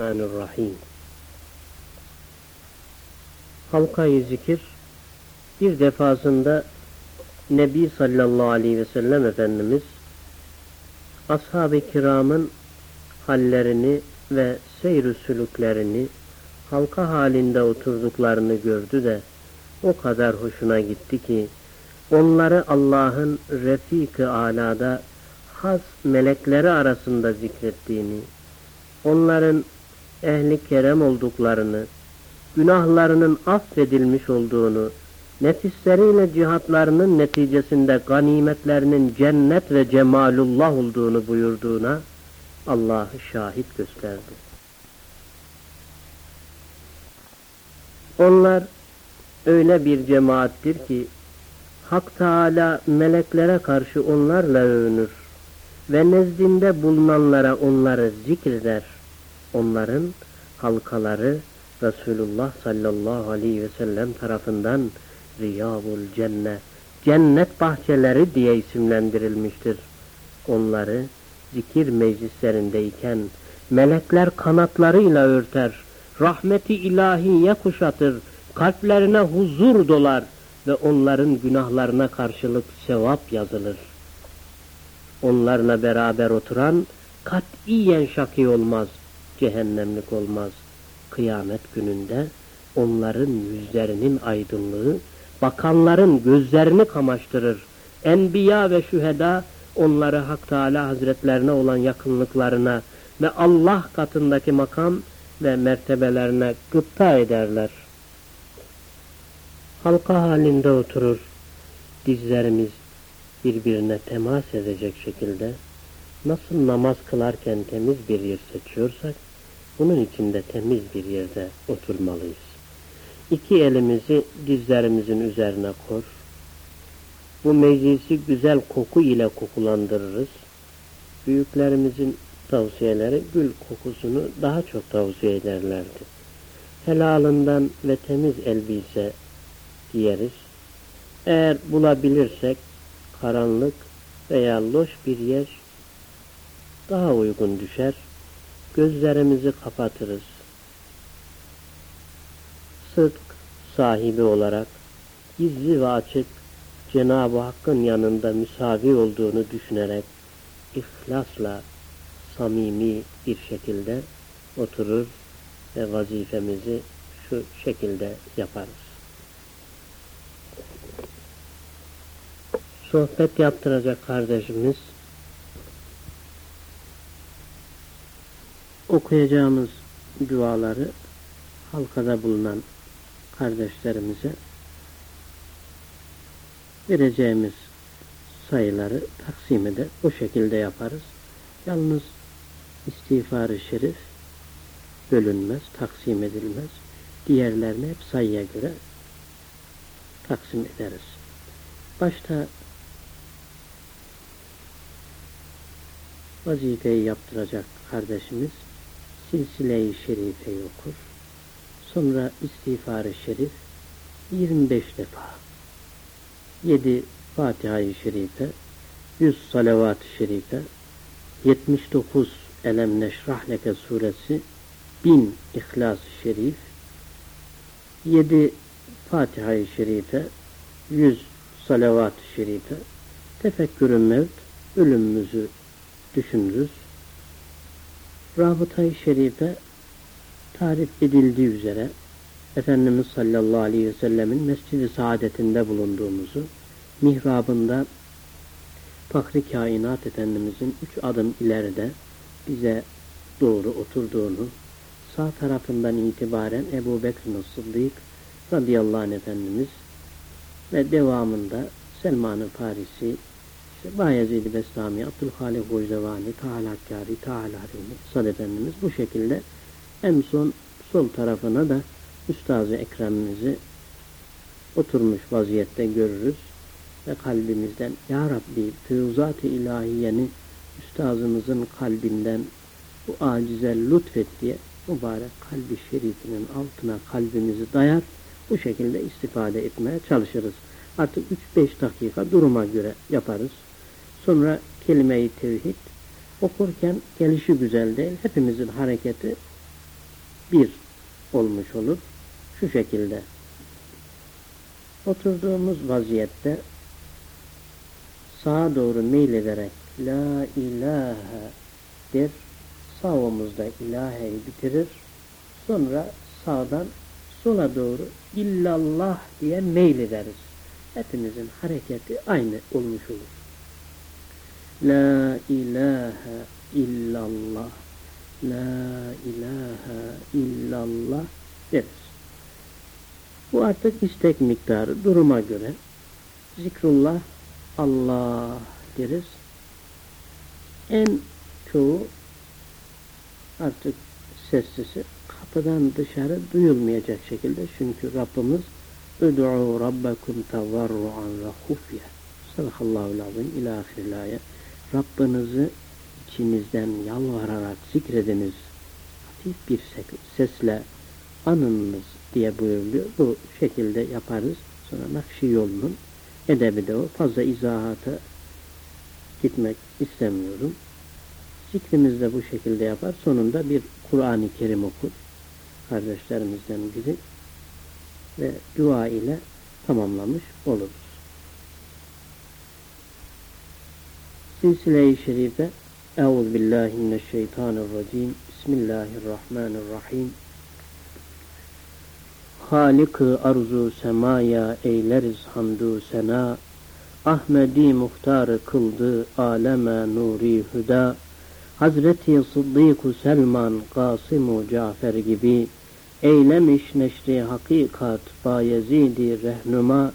Bismillahirrahmanirrahim. Halkayı zikir bir defasında Nebi sallallahu aleyhi ve sellem Efendimiz ashab-ı kiramın hallerini ve seyr sülüklerini halka halinde oturduklarını gördü de o kadar hoşuna gitti ki onları Allah'ın Refik-i Ala'da has melekleri arasında zikrettiğini, onların ehli kerem olduklarını, günahlarının affedilmiş olduğunu, nefisleriyle cihatlarının neticesinde ganimetlerinin cennet ve cemalullah olduğunu buyurduğuna Allah'ı şahit gösterdi. Onlar öyle bir cemaattir ki Hak Teala meleklere karşı onlarla övünür ve nezdinde bulunanlara onları zikreder. Onların halkaları Resulullah sallallahu aleyhi ve sellem tarafından Riyabul Cennet, cennet bahçeleri diye isimlendirilmiştir. Onları zikir meclislerindeyken melekler kanatlarıyla örter, rahmeti ilahiye kuşatır, kalplerine huzur dolar ve onların günahlarına karşılık sevap yazılır. Onlarla beraber oturan katiyen şaki olmaz, cehennemlik olmaz. Kıyamet gününde onların yüzlerinin aydınlığı bakanların gözlerini kamaştırır. Enbiya ve şüheda onları Hak Teala Hazretlerine olan yakınlıklarına ve Allah katındaki makam ve mertebelerine gıpta ederler. Halka halinde oturur, dizlerimiz birbirine temas edecek şekilde nasıl namaz kılarken temiz bir yer seçiyorsak bunun içinde temiz bir yerde oturmalıyız. İki elimizi dizlerimizin üzerine kor. Bu meclisi güzel koku ile kokulandırırız. Büyüklerimizin tavsiyeleri gül kokusunu daha çok tavsiye ederlerdi. Helalından ve temiz elbise giyeriz. Eğer bulabilirsek karanlık veya loş bir yer daha uygun düşer. Gözlerimizi kapatırız. Sıdk sahibi olarak gizli ve açık Cenab-ı Hakk'ın yanında müsavi olduğunu düşünerek ihlasla samimi bir şekilde oturur ve vazifemizi şu şekilde yaparız. Sohbet yaptıracak kardeşimiz okuyacağımız duaları halkada bulunan kardeşlerimize vereceğimiz sayıları taksim eder. O şekilde yaparız. Yalnız istiğfarı şerif bölünmez, taksim edilmez. Diğerlerini hep sayıya göre taksim ederiz. Başta vazifeyi yaptıracak kardeşimiz silsile-i şerifeyi okur. Sonra istiğfarı şerif 25 defa 7 Fatiha-i Şerife 100 salavat-ı şerife 79 Elem Neşrah Leke suresi 1000 İhlas-ı Şerif 7 Fatiha-i Şerife 100 salavat-ı şerife tefekkürü mevt ölümümüzü düşünürüz. Rabıta-i Şerife tarif edildiği üzere Efendimiz sallallahu aleyhi ve sellemin mescidi saadetinde bulunduğumuzu, mihrabında Fahri Kainat Efendimizin üç adım ileride bize doğru oturduğunu, sağ tarafından itibaren Ebu Bekr Sıddık radıyallahu anh Efendimiz ve devamında Selman-ı Farisi, işte Bayezid-i Bestami, Abdülhalik Gojzevani, Taalakkari, Taalarimi, Sad Efendimiz bu şekilde en son sol tarafına da Üstaz-ı Ekrem'imizi oturmuş vaziyette görürüz ve kalbimizden Ya Rabbi füyuzat-ı ilahiyeni üstazımızın kalbinden bu acize lütfet diye mübarek kalbi şerifinin altına kalbimizi dayar bu şekilde istifade etmeye çalışırız. Artık 3-5 dakika duruma göre yaparız. Sonra kelime-i tevhid okurken gelişi güzel değil. Hepimizin hareketi bir olmuş olur. Şu şekilde. Oturduğumuz vaziyette sağa doğru meylederek La ilahe der. Sağ omuzda ilaheyi bitirir. Sonra sağdan sola doğru illallah diye meylederiz. Hepimizin hareketi aynı olmuş olur. La ilahe illallah. La ilahe illallah deriz. Bu artık istek miktarı duruma göre. Zikrullah Allah deriz. En çoğu artık sessisi kapıdan dışarı duyulmayacak şekilde. Çünkü Rabbimiz Üd'u rabbekum tevarru'an ve hufye Sadakallahu lazım ila ahirlaya Rabbinizi içinizden yalvararak zikrediniz. Hafif bir sesle anınız diye buyuruluyor. Bu şekilde yaparız. Sonra Nakşi yolunun edebi de o. Fazla izahata gitmek istemiyorum. Zikrimiz de bu şekilde yapar. Sonunda bir Kur'an-ı Kerim okur. Kardeşlerimizden biri ve dua ile tamamlamış oluruz. Silsile-i Şerife Euzu billahi mineşşeytanirracim. Bismillahirrahmanirrahim. Halık-ı arzu semaya eyleriz hamdü sena. Ahmedi muhtarı kıldı aleme nuri hüda. Hazreti Sıddık-ı Selman, Kasım-ı Cafer gibi eylemiş neşri hakikat Bayezid-i rehnuma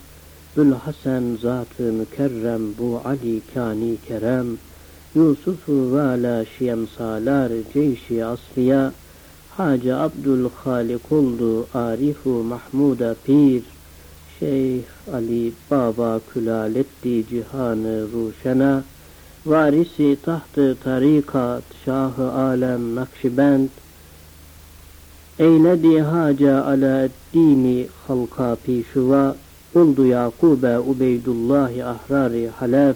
Ül Hasan zat-ı mükerrem bu Ali kani kerem Yusuf-u vala şiyemsalar ceyşi asliya Hacı Abdül Halik oldu Arifu Mahmuda Pir Şeyh Ali Baba külaletti cihanı ruşena Varisi tahtı tarikat Şahı alem Nakşibend Eyledi haca ala dini halka pişuva Oldu Yakube Ubeydullahi ahrari halef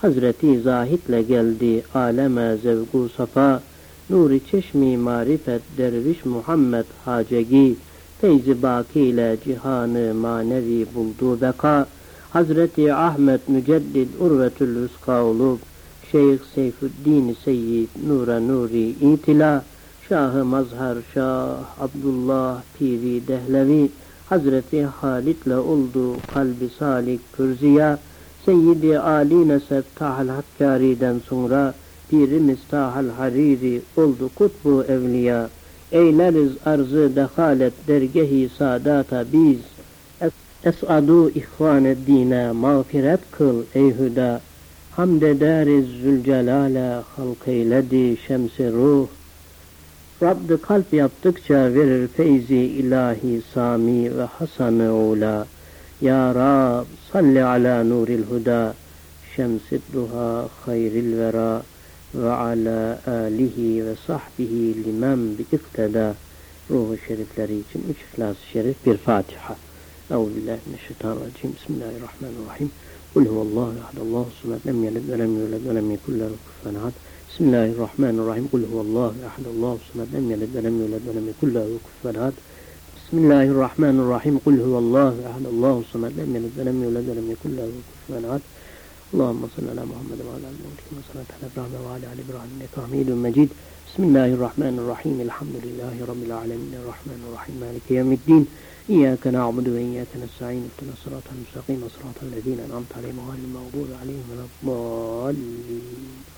Hazreti Zahid'le geldi aleme zevgu safa Nuri çeşmi marifet derviş Muhammed Hacegi Feyzi baki ile cihanı manevi buldu beka Hazreti Ahmet Müceddid Urvetül Hüska olup Şeyh Seyfüddin Seyyid Nura Nuri İtila Şahı Mazhar Şah Abdullah Piri Dehlevi Hazreti Halit'le oldu kalbi salik kürziya Seyyidi Ali Nesep Tahal Hakkari'den sonra Pirimiz Tahal Hariri oldu kutbu evliya. Eyleriz arzı dehalet dergehi sadata biz. Es'adu ihvan dine mağfiret kıl ey hüda Hamd ederiz Zülcelal'e halk eyledi şemsi ruh Rabbi kalp yaptıkça verir feyzi ilahi sami ve hasanı ula. Ya Rab salli ala nuril huda şemsid duha hayril vera ve ala alihi ve sahbihi limen bi ikteda ruhu şerifleri için üç ihlas-ı şerif bir Fatiha. Euzubillahimineşşeytanirracim. Bismillahirrahmanirrahim. Kul huvallahu ehad Allahu samed lem yelid ve lem yulad ve lem yekun lehu بسم الله الرحمن الرحيم. قل هو الله أحد الله الصمد لم يلد ولم يولد ولم يكن له كفوا أحد. بسم الله الرحمن الرحيم. قل هو الله أحد الله الصمد لم يلد ولم يولد ولم يكن له كفوا أحد. اللهم صل على محمد وعلى آل محمد كما على إبراهيم وعلى آل إبراهيم إنك حميد مجيد. بسم الله الرحمن الرحيم. الحمد لله رب العالمين. الرحمن الرحيم. مالك يوم الدين. إياك نعبد وإياك نستعين. اهدنا الصراط المستقيم. صراط الذين أنعمت عليهم غير المغضوب عليهم ولا الضالين.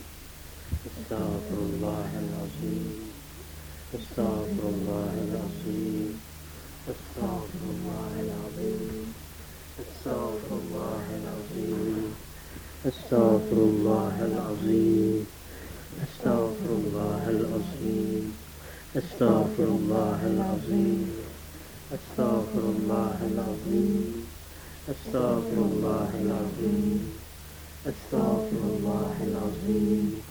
استغفر الله العظيم استغفر الله العظيم استغفر الله العظيم استغفر الله العظيم استغفر الله العظيم استغفر الله العظيم استغفر الله العظيم استغفر الله العظيم استغفر الله العظيم استغفر الله العظيم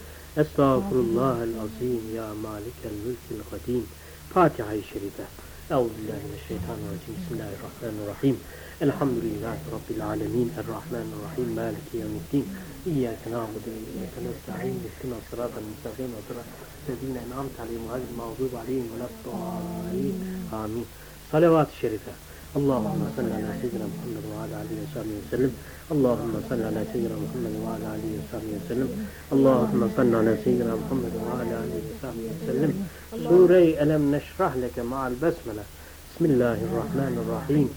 أستغفر الله العظيم يا مالك الملك القديم. فاتحة الشريفة. أعوذ بالله من الشيطان الرجيم. بسم الله الرحمن الرحيم. الحمد لله رب العالمين. الرحمن الرحيم. مالك يوم الدين. إياك نعبد وإياك نستعين. اهدنا الصراط المستقيم. صراط الذين أنعمت عليهم غير المغضوب عليهم ولا الضالين. آمين. صلوات الشريفة. اللهم صل على سيدنا محمد وعلى آله وصحبه وسلم. اللهم صل على سيدنا محمد وعلى آله وصحبه وسلم. اللهم صل على سيدنا محمد وعلى آله وصحبه وسلم. سورة ألم نشرح لك مع البسملة. بسم الله الرحمن الرحيم.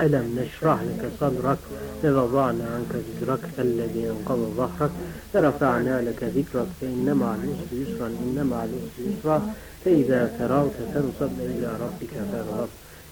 ألم نشرح لك صدرك؟ ووضعنا عنك ذكرك. الذي أنقض ظهرك. ورفعنا لك ذكرك. فإن مع العسر يسرا إن مع العسر يسرا فإذا فرغت فانصب إلى ربك فارغب.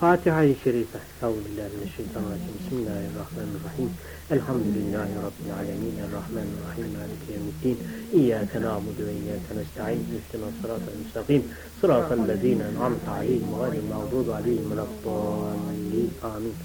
فاتحة شريفة أعوذ بالله من الشيطان الرجيم. بسم الله الرحمن الرحيم. الحمد لله رب العالمين. الرحمن الرحيم. مالك يوم الدين. إياك نعبد وإياك نستعين. اهدنا الصراط المستقيم. صراط الذين أنعمت عليهم غير المغضوب عليهم ولا الضالين. آمين.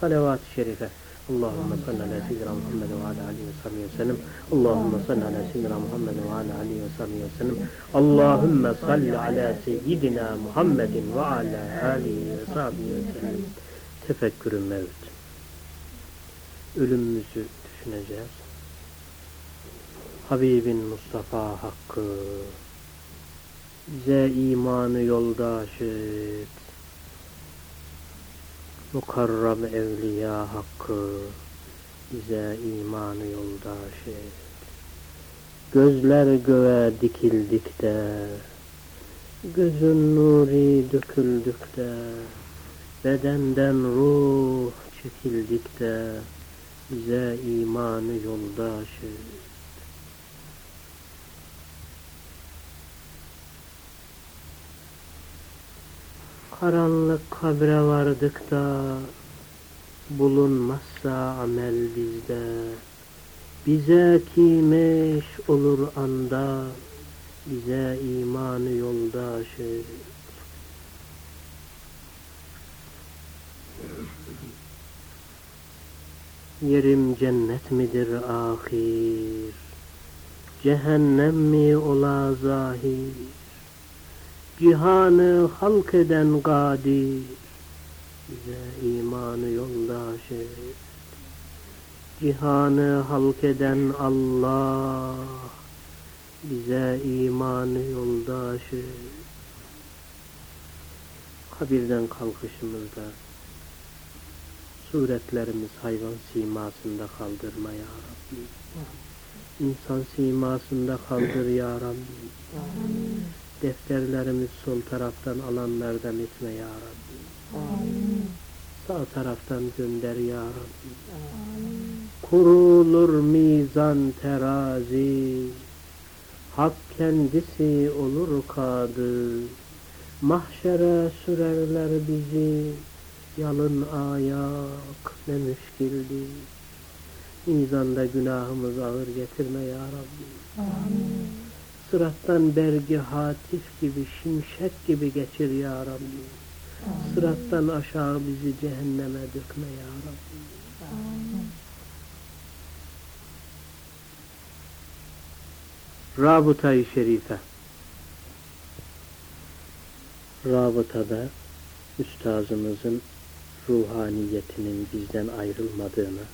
صلوات شريفة اللهم صل على سيدنا محمد وعلى اله وصحبه وسلم اللهم صل على سيدنا محمد وعلى اله وصحبه وسلم اللهم صل على سيدنا محمد وعلى اله وصحبه وسلم tefekkürü mevt ölümümüzü düşüneceğiz Habibin Mustafa hakkı bize imanı yoldaş et mukarrab evliya hakkı bize imanı yoldaş et. Gözler göğe dikildikte, gözün nuri döküldükte, bedenden ruh çekildikte, bize imanı yoldaş et. Karanlık kabre vardık da bulunmazsa amel bizde. Bize kimeş olur anda bize imanı yoldaş et. Yerim cennet midir ahir? Cehennem mi ola zahir Cihanı halk eden kadir Bize imanı yoldaş et Cihanı halk eden Allah Bize imanı yoldaş et Kabirden kalkışımızda Suretlerimiz hayvan simasında kaldırma ya Rabbi. İnsan simasında kaldır ya Rabbi. Amin. Defterlerimiz sol taraftan alanlardan etme ya Rabbi. Amin. Sağ taraftan gönder ya Rabbi. Amin. Kurulur mizan terazi. Hak kendisi olur kadı. Mahşere sürerler bizi. Yalın ayak ne müşkildi. Mizanda günahımız ağır getirme ya Rabbi. Amin. Sırattan bergi hatif gibi, şimşek gibi geçir ya Rabbi. Sırattan aşağı bizi cehenneme dökme ya Rabbi. Amin. Rabıta-i Şerife Rabıtada Üstazımızın ruhaniyetinin bizden ayrılmadığını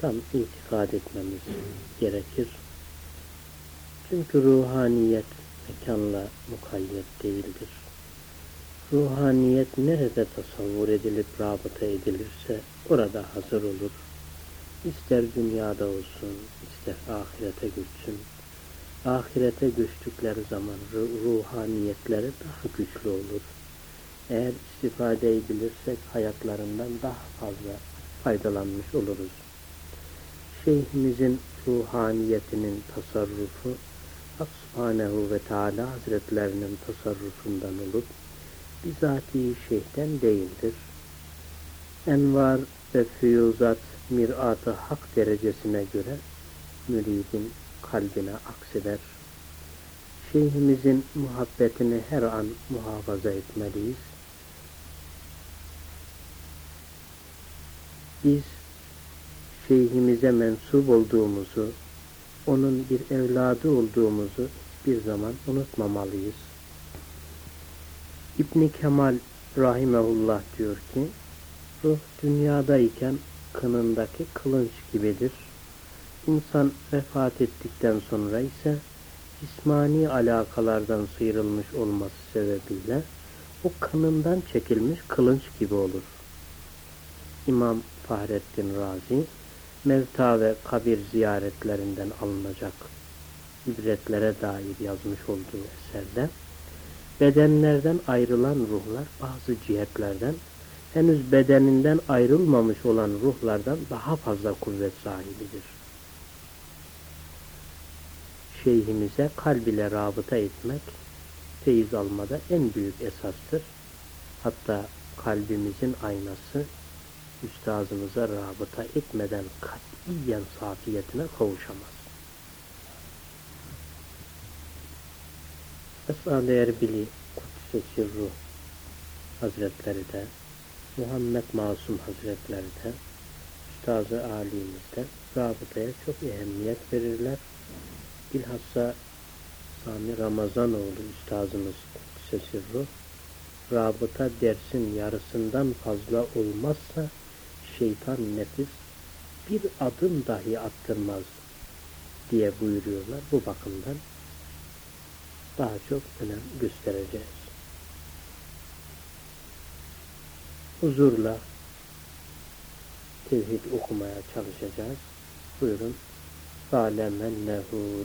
tam itikad etmemiz gerekir. Çünkü ruhaniyet mekanla mukayyet değildir. Ruhaniyet nerede tasavvur edilip rabıta edilirse orada hazır olur. İster dünyada olsun, ister ahirete göçsün. Ahirete göçtükleri zaman ruhaniyetleri daha güçlü olur. Eğer istifade edilirsek hayatlarından daha fazla faydalanmış oluruz. Şeyhimizin ruhaniyetinin tasarrufu Hak Subhanehu ve Teala Hazretlerinin tasarrufundan olup bizatihi şeyhten değildir. Envar ve füyuzat mirat-ı hak derecesine göre müridin kalbine akseder. Şeyhimizin muhabbetini her an muhafaza etmeliyiz. Biz şeyhimize mensup olduğumuzu, onun bir evladı olduğumuzu bir zaman unutmamalıyız. İbni Kemal Rahimehullah diyor ki, ruh dünyadayken kınındaki kılınç gibidir. İnsan vefat ettikten sonra ise cismani alakalardan sıyrılmış olması sebebiyle o kanından çekilmiş kılınç gibi olur. İmam Fahrettin Razi mevta ve kabir ziyaretlerinden alınacak ibretlere dair yazmış olduğu eserde bedenlerden ayrılan ruhlar bazı cihetlerden henüz bedeninden ayrılmamış olan ruhlardan daha fazla kuvvet sahibidir. Şeyhimize kalb ile rabıta etmek feyiz almada en büyük esastır. Hatta kalbimizin aynası üstazımıza rabıta etmeden katiyen safiyetine kavuşamaz. Esad-ı Erbili Kudüs-i Sirru Hazretleri de Muhammed Masum Hazretleri de Üstazı Ali'miz de rabıtaya çok ehemmiyet verirler. Bilhassa Sami Ramazanoğlu Üstazımız Kudüs-i Sirru rabıta dersin yarısından fazla olmazsa şeytan nefis bir adım dahi attırmaz diye buyuruyorlar. Bu bakımdan daha çok önem göstereceğiz. Huzurla tevhid okumaya çalışacağız. Buyurun. Fâlemennehu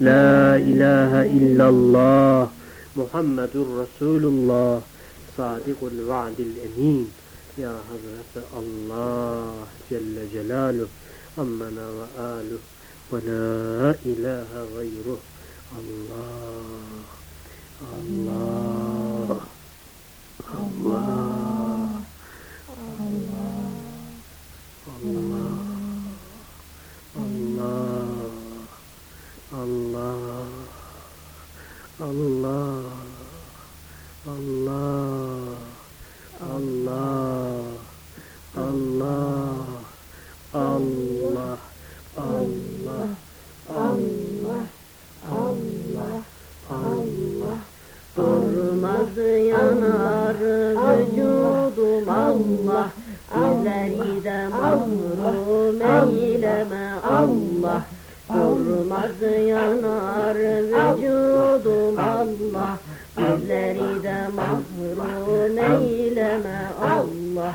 La ilahe illallah Muhammedur Resulullah Sadikul vaadil emin Ya Hazreti Allah Celle Celaluhu Ammana ve aluhu ve la ilahe gayruh Allah Allah Allah Allah Allah Allah, Allah, Allah, Allah, Allah, Allah, Allah, Allah, Allah. Durmaz yanar vücudum Allah, ileride mahrum eyleme Allah. Durmaz yanar vücudum Bizleri de mahrum eyleme Allah.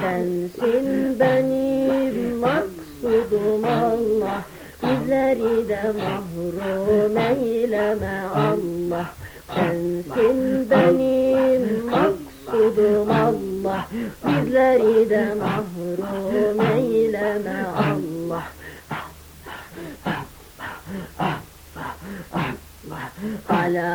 Sensin benim maksudum Allah. Bizleri de mahrum eyleme Allah. Sensin benim maksudum Allah. Bizleri de mahrum eyleme Allah Ala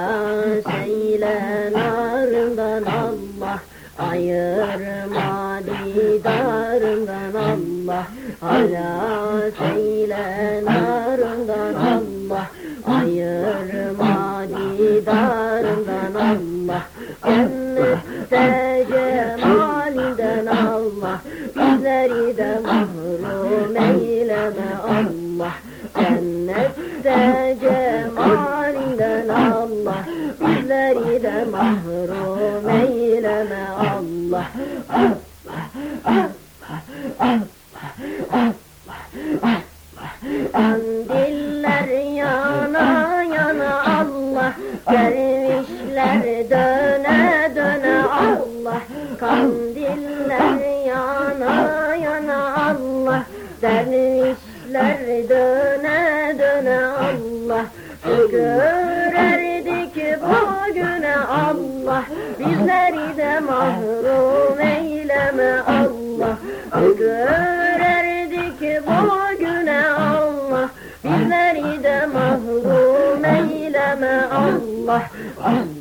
seyle narından Allah Ayırma didarından Allah. Ala seyle narından Allah Ayırma didarından Allah. Cennette الله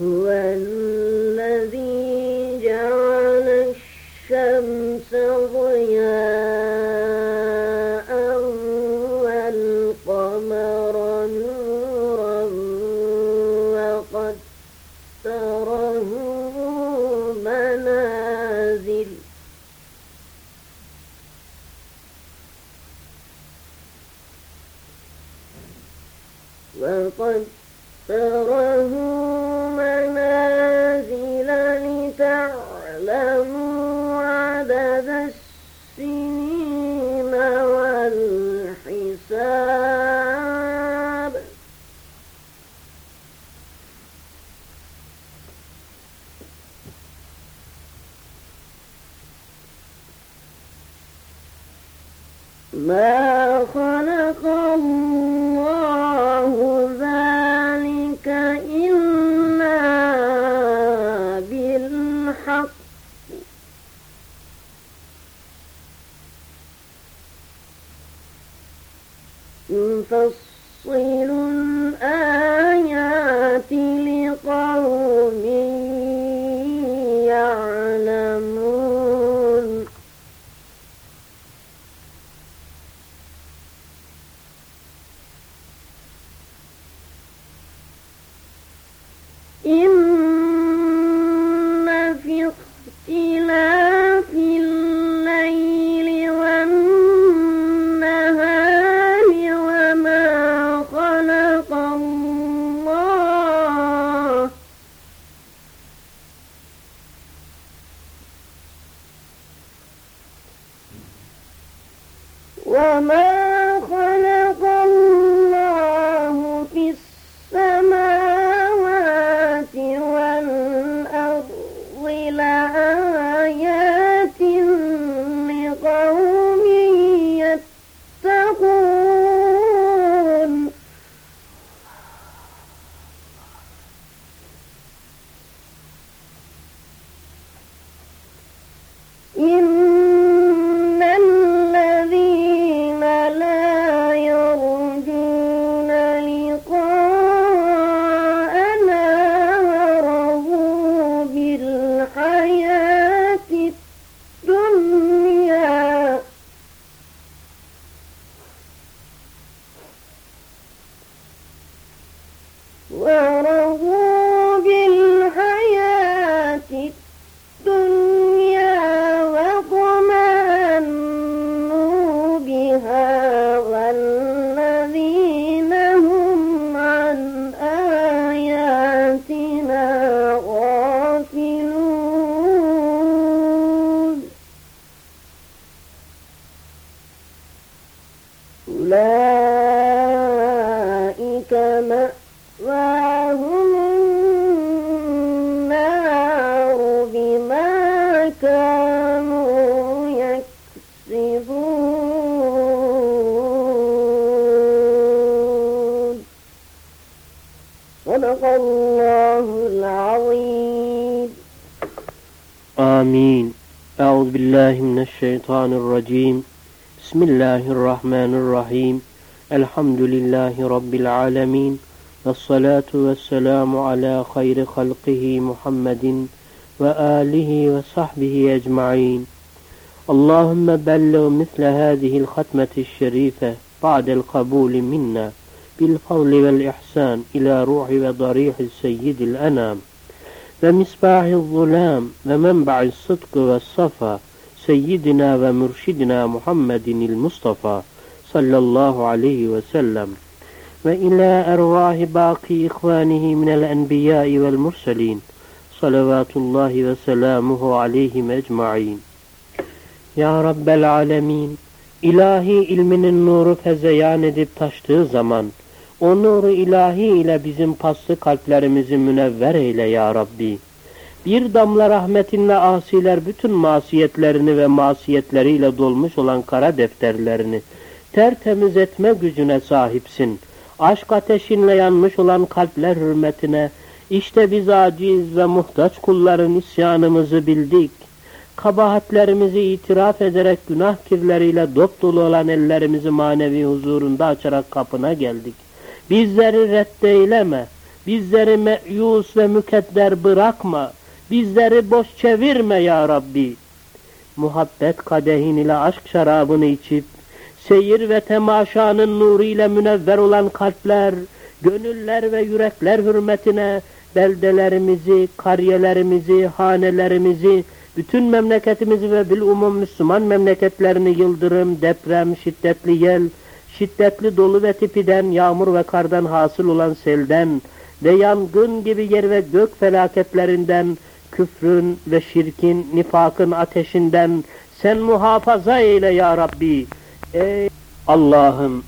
هو ما وما الشيطان الرجيم. بسم الله الرحمن الرحيم. الحمد لله رب العالمين. والصلاة والسلام على خير خلقه محمد وآله وصحبه أجمعين. اللهم بلغ مثل هذه الختمة الشريفة بعد القبول منا بالفضل والإحسان إلى روح وضريح السيد الأنام. ومصباح الظلام ومنبع الصدق والصفا Seyyidina ve mürşidina Muhammedinil Mustafa sallallahu aleyhi ve sellem ve ila ervahi baki ihvanihi minel enbiyai vel murselin salavatullahi ve selamuhu aleyhim ecma'in Ya Rabbel alemin ilahi ilminin nuru fezeyan edip taştığı zaman o nuru ilahi ile bizim paslı kalplerimizi münevver eyle ya Rabbi. Bir damla rahmetinle asiler bütün masiyetlerini ve masiyetleriyle dolmuş olan kara defterlerini tertemiz etme gücüne sahipsin. Aşk ateşinle yanmış olan kalpler hürmetine, işte biz aciz ve muhtaç kulların isyanımızı bildik kabahatlerimizi itiraf ederek günah kirleriyle dop dolu olan ellerimizi manevi huzurunda açarak kapına geldik. Bizleri reddeyleme, bizleri meyus ve mükedder bırakma, bizleri boş çevirme ya Rabbi. Muhabbet kadehin ile aşk şarabını içip, seyir ve temaşanın nuru ile münevver olan kalpler, gönüller ve yürekler hürmetine beldelerimizi, kariyelerimizi, hanelerimizi, bütün memleketimizi ve bilumum Müslüman memleketlerini yıldırım, deprem, şiddetli yel, şiddetli dolu ve tipiden, yağmur ve kardan hasıl olan selden ve yangın gibi yer ve gök felaketlerinden, küfrün ve şirkin, nifakın ateşinden sen muhafaza eyle ya Rabbi. Ey Allah'ım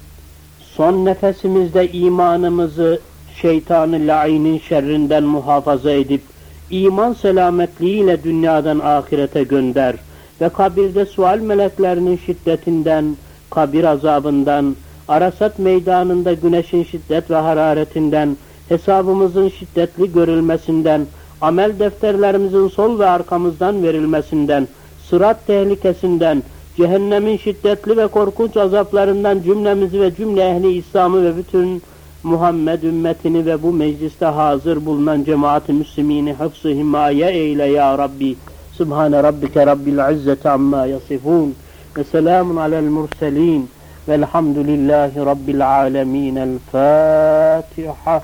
son nefesimizde imanımızı şeytanı lainin şerrinden muhafaza edip iman selametliğiyle dünyadan ahirete gönder ve kabirde sual meleklerinin şiddetinden, kabir azabından, Arasat meydanında güneşin şiddet ve hararetinden, hesabımızın şiddetli görülmesinden, amel defterlerimizin sol ve arkamızdan verilmesinden, sırat tehlikesinden, cehennemin şiddetli ve korkunç azaplarından cümlemizi ve cümle ehli İslam'ı ve bütün Muhammed ümmetini ve bu mecliste hazır bulunan cemaat-i müslimini hıfzı himaye eyle ya Rabbi. Subhane rabbike rabbil izzeti amma yasifun ve selamun alel murselin velhamdülillahi rabbil alemin. El Fatiha.